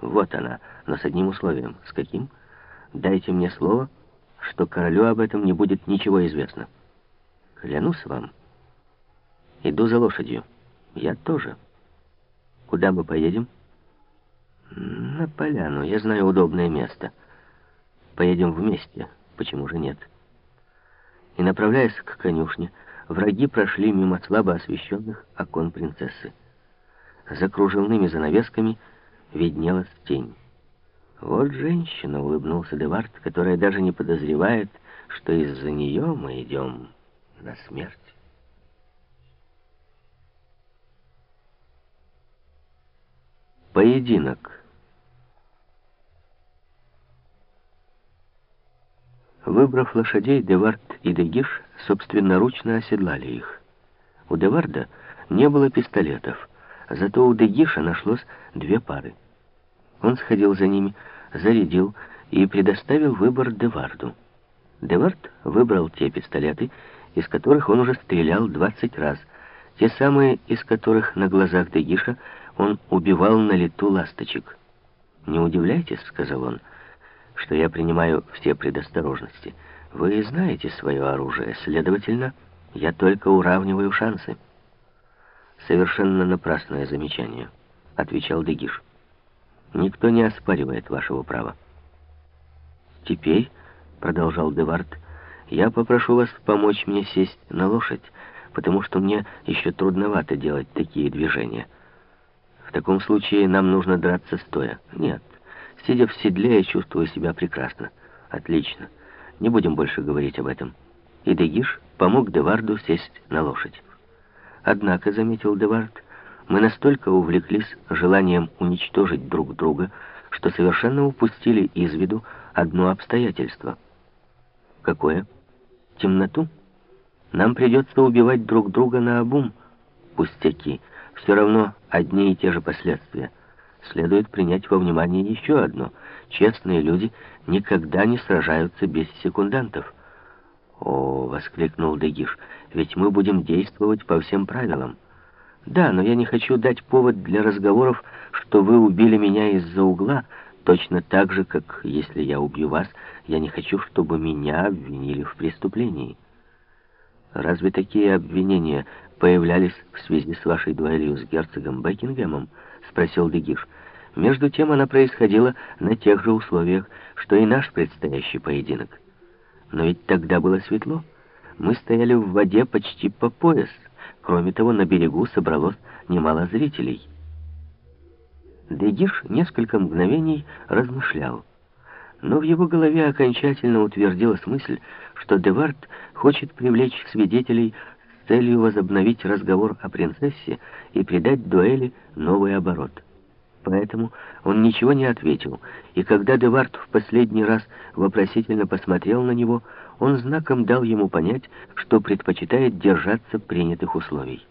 Вот она, но с одним условием. С каким? Дайте мне слово, что королю об этом не будет ничего известно. Клянусь вам. Иду за лошадью. Я тоже. Куда мы поедем? На поляну. Я знаю удобное место. Поедем вместе. Почему же нет? И, направляясь к конюшне, враги прошли мимо слабо освещенных окон принцессы. За кружевными занавесками виднелась тень. «Вот женщина», — улыбнулся Девард, которая даже не подозревает, что из-за нее мы идем на смерть. Поединок. Выбрав лошадей, Девард и Дегиш собственноручно оседлали их. У Деварда не было пистолетов, зато у Дегиша нашлось две пары. Он сходил за ними, зарядил и предоставил выбор Деварду. Девард выбрал те пистолеты, из которых он уже стрелял 20 раз, те самые, из которых на глазах Дегиша он убивал на лету ласточек. «Не удивляйтесь», — сказал он, — «что я принимаю все предосторожности. Вы знаете свое оружие, следовательно, я только уравниваю шансы». «Совершенно напрасное замечание», — отвечал Дегиш. «Никто не оспаривает вашего права». «Теперь», — продолжал Девард, — «я попрошу вас помочь мне сесть на лошадь, потому что мне еще трудновато делать такие движения». В таком случае нам нужно драться стоя. Нет. Сидя в седле, я чувствую себя прекрасно. Отлично. Не будем больше говорить об этом. И Дегиш помог Деварду сесть на лошадь. Однако, заметил Девард, мы настолько увлеклись желанием уничтожить друг друга, что совершенно упустили из виду одно обстоятельство. Какое? Темноту? Нам придется убивать друг друга на обум. Пустяки все равно одни и те же последствия. Следует принять во внимание еще одно. Честные люди никогда не сражаются без секундантов. «О!» — воскликнул Дегиш. «Ведь мы будем действовать по всем правилам». «Да, но я не хочу дать повод для разговоров, что вы убили меня из-за угла, точно так же, как, если я убью вас, я не хочу, чтобы меня обвинили в преступлении». «Разве такие обвинения появлялись в связи с вашей дуэлью с герцогом Бекингемом?» — спросил Дегиш. «Между тем она происходила на тех же условиях, что и наш предстоящий поединок. Но ведь тогда было светло. Мы стояли в воде почти по пояс. Кроме того, на берегу собралось немало зрителей». Дегиш несколько мгновений размышлял. Но в его голове окончательно утвердилась мысль, что Девард хочет привлечь свидетелей целью возобновить разговор о принцессе и придать дуэли новый оборот. Поэтому он ничего не ответил, и когда Девард в последний раз вопросительно посмотрел на него, он знаком дал ему понять, что предпочитает держаться принятых условий.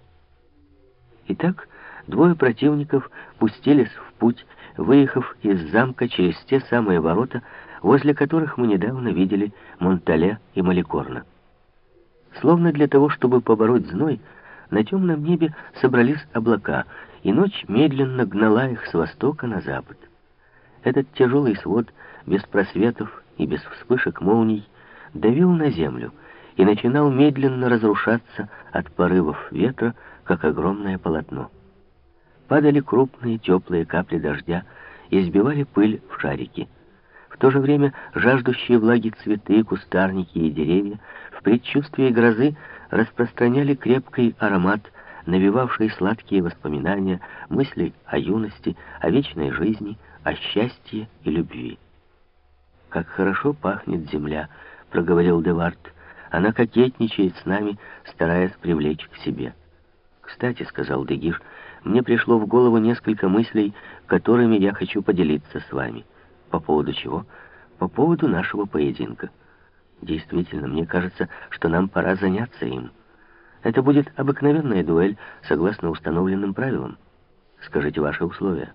Итак, двое противников пустились в путь, выехав из замка через те самые ворота, возле которых мы недавно видели Монтале и Маликорна. Словно для того, чтобы побороть зной, на темном небе собрались облака, и ночь медленно гнала их с востока на запад. Этот тяжелый свод, без просветов и без вспышек молний, давил на землю и начинал медленно разрушаться от порывов ветра, как огромное полотно. Падали крупные теплые капли дождя и сбивали пыль в шарики. В то же время жаждущие влаги цветы, кустарники и деревья в предчувствии грозы распространяли крепкий аромат, навевавший сладкие воспоминания, мысли о юности, о вечной жизни, о счастье и любви. «Как хорошо пахнет земля», — проговорил Девард. «Она кокетничает с нами, стараясь привлечь к себе». «Кстати», — сказал Дегиш, — «мне пришло в голову несколько мыслей, которыми я хочу поделиться с вами». По поводу чего? По поводу нашего поединка. Действительно, мне кажется, что нам пора заняться им. Это будет обыкновенная дуэль, согласно установленным правилам. Скажите ваши условия.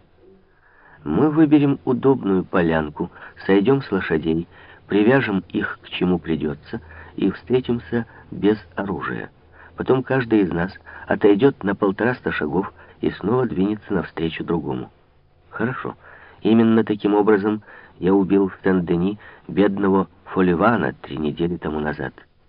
Мы выберем удобную полянку, сойдем с лошадей, привяжем их к чему придется и встретимся без оружия. Потом каждый из нас отойдет на полтораста шагов и снова двинется навстречу другому. Хорошо. Именно таким образом я убил в Сен-Дени бедного Фоливана три недели тому назад.